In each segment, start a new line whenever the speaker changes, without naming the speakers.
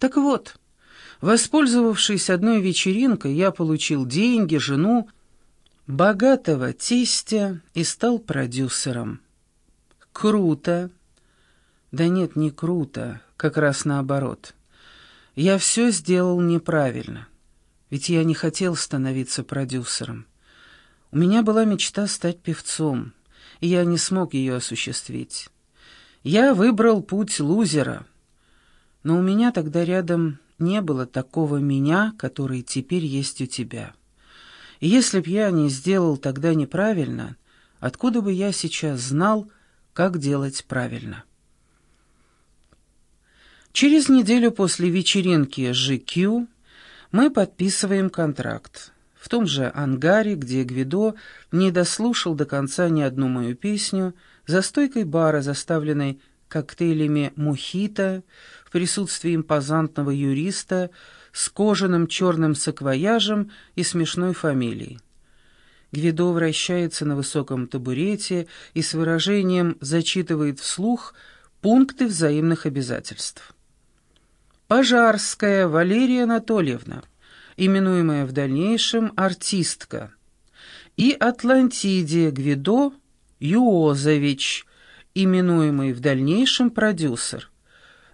Так вот, воспользовавшись одной вечеринкой, я получил деньги, жену, богатого тестя и стал продюсером. Круто. Да нет, не круто, как раз наоборот. Я все сделал неправильно, ведь я не хотел становиться продюсером. У меня была мечта стать певцом, и я не смог ее осуществить. Я выбрал путь лузера, но у меня тогда рядом не было такого меня, который теперь есть у тебя. И если б я не сделал тогда неправильно, откуда бы я сейчас знал, как делать правильно? Через неделю после вечеринки GQ мы подписываем контракт. В том же ангаре, где Гвидо не дослушал до конца ни одну мою песню, за стойкой бара, заставленной коктейлями «Мохито», в присутствии импозантного юриста с кожаным черным саквояжем и смешной фамилией. Гвидо вращается на высоком табурете и с выражением зачитывает вслух пункты взаимных обязательств. Пожарская Валерия Анатольевна, именуемая в дальнейшем артистка, и Атлантиде Гвидо Юозович, именуемый в дальнейшем продюсер,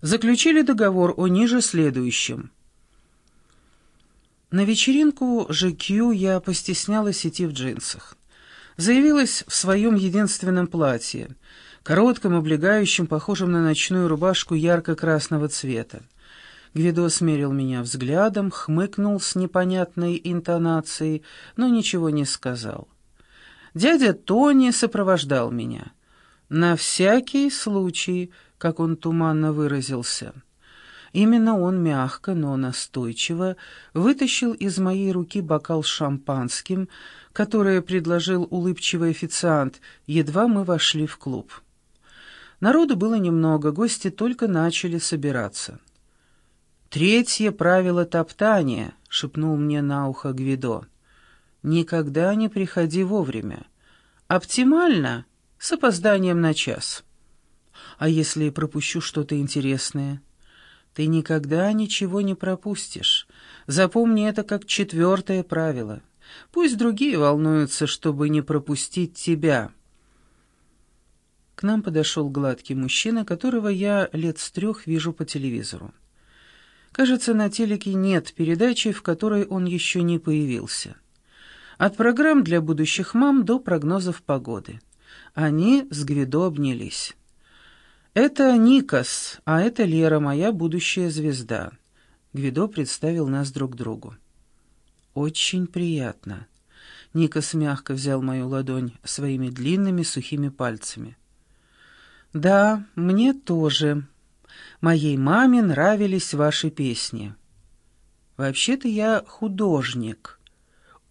заключили договор о ниже следующем. На вечеринку ЖК я постеснялась идти в джинсах. Заявилась в своем единственном платье, коротком, облегающем, похожем на ночную рубашку ярко-красного цвета. Гвидо смерил меня взглядом, хмыкнул с непонятной интонацией, но ничего не сказал. Дядя Тони сопровождал меня. На всякий случай, как он туманно выразился. Именно он мягко, но настойчиво вытащил из моей руки бокал с шампанским, которое предложил улыбчивый официант, едва мы вошли в клуб. Народу было немного, гости только начали собираться. «Третье правило топтания», — шепнул мне на ухо Гвидо. «Никогда не приходи вовремя. Оптимально — с опозданием на час. А если пропущу что-то интересное?» «Ты никогда ничего не пропустишь. Запомни это как четвертое правило. Пусть другие волнуются, чтобы не пропустить тебя». К нам подошел гладкий мужчина, которого я лет с трех вижу по телевизору. Кажется, на телеке нет передачи, в которой он еще не появился. От программ для будущих мам до прогнозов погоды. Они с Гвидо обнялись. «Это Никас, а это Лера, моя будущая звезда». Гвидо представил нас друг другу. «Очень приятно». Никас мягко взял мою ладонь своими длинными сухими пальцами. «Да, мне тоже», Моей маме нравились ваши песни. Вообще-то я художник.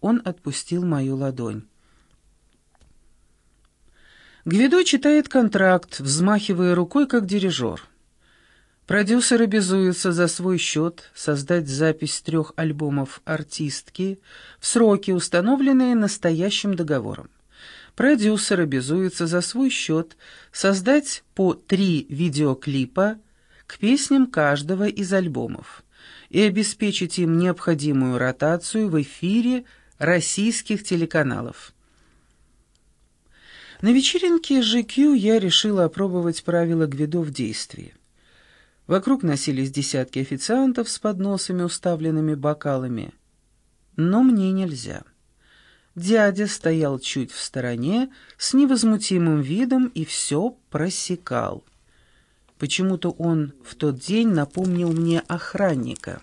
Он отпустил мою ладонь. Гвидо читает контракт, взмахивая рукой, как дирижер. Продюсер обязуется за свой счет создать запись трех альбомов артистки в сроки, установленные настоящим договором. Продюсер обязуется за свой счет создать по три видеоклипа к песням каждого из альбомов и обеспечить им необходимую ротацию в эфире российских телеканалов. На вечеринке GQ я решила опробовать правила Гвидо в действии. Вокруг носились десятки официантов с подносами, уставленными бокалами. Но мне нельзя. Дядя стоял чуть в стороне, с невозмутимым видом и все просекал. Почему-то он в тот день напомнил мне охранника.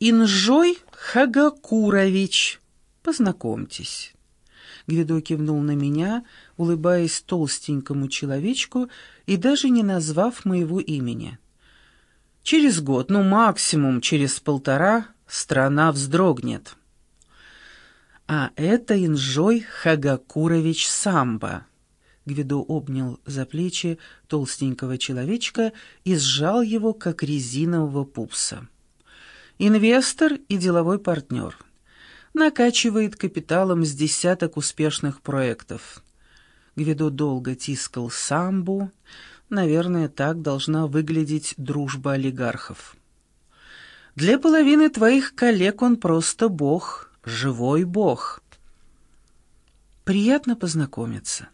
«Инжой Хагакурович, познакомьтесь». Гвидо кивнул на меня, улыбаясь толстенькому человечку и даже не назвав моего имени. «Через год, ну максимум через полтора, страна вздрогнет». «А это Инжой Хагакурович Самбо». Гвидо обнял за плечи толстенького человечка и сжал его, как резинового пупса. Инвестор и деловой партнер. Накачивает капиталом с десяток успешных проектов. Гвидо долго тискал самбу, Наверное, так должна выглядеть дружба олигархов. Для половины твоих коллег он просто бог, живой бог. Приятно познакомиться.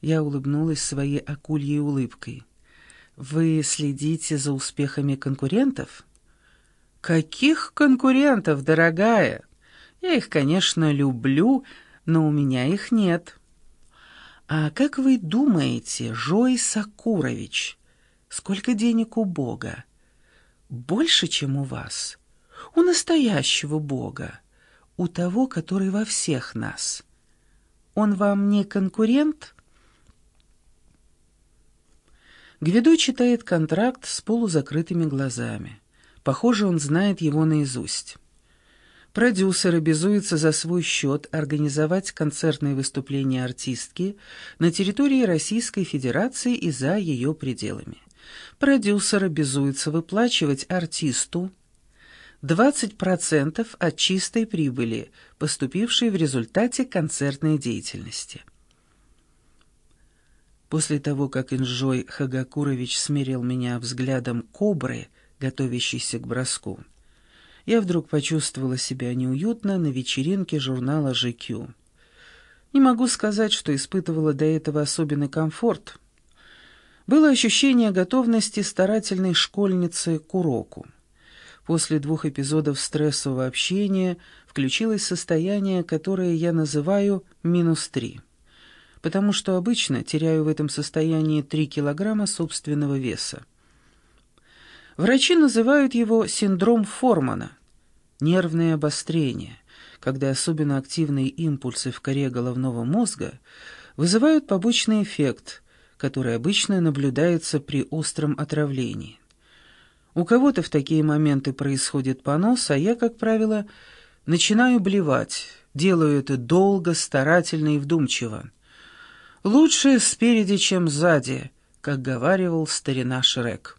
Я улыбнулась своей акульей улыбкой. Вы следите за успехами конкурентов? Каких конкурентов, дорогая? Я их, конечно, люблю, но у меня их нет. А как вы думаете, Жой Сакурович, сколько денег у Бога? Больше, чем у вас? У настоящего Бога, у того, который во всех нас. Он вам не конкурент? Гвидо читает контракт с полузакрытыми глазами. Похоже, он знает его наизусть. Продюсер обязуется за свой счет организовать концертные выступления артистки на территории Российской Федерации и за ее пределами. Продюсер обязуется выплачивать артисту 20% от чистой прибыли, поступившей в результате концертной деятельности. После того, как Инжой Хагакурович смирил меня взглядом кобры, готовящейся к броску, я вдруг почувствовала себя неуютно на вечеринке журнала «ЖК». Не могу сказать, что испытывала до этого особенный комфорт. Было ощущение готовности старательной школьницы к уроку. После двух эпизодов стрессового общения включилось состояние, которое я называю «минус три», потому что обычно теряю в этом состоянии три килограмма собственного веса. Врачи называют его синдром Формана, нервное обострение, когда особенно активные импульсы в коре головного мозга вызывают побочный эффект, который обычно наблюдается при остром отравлении. У кого-то в такие моменты происходит понос, а я, как правило, начинаю блевать, делаю это долго, старательно и вдумчиво. Лучше спереди, чем сзади, как говаривал старина Шрек.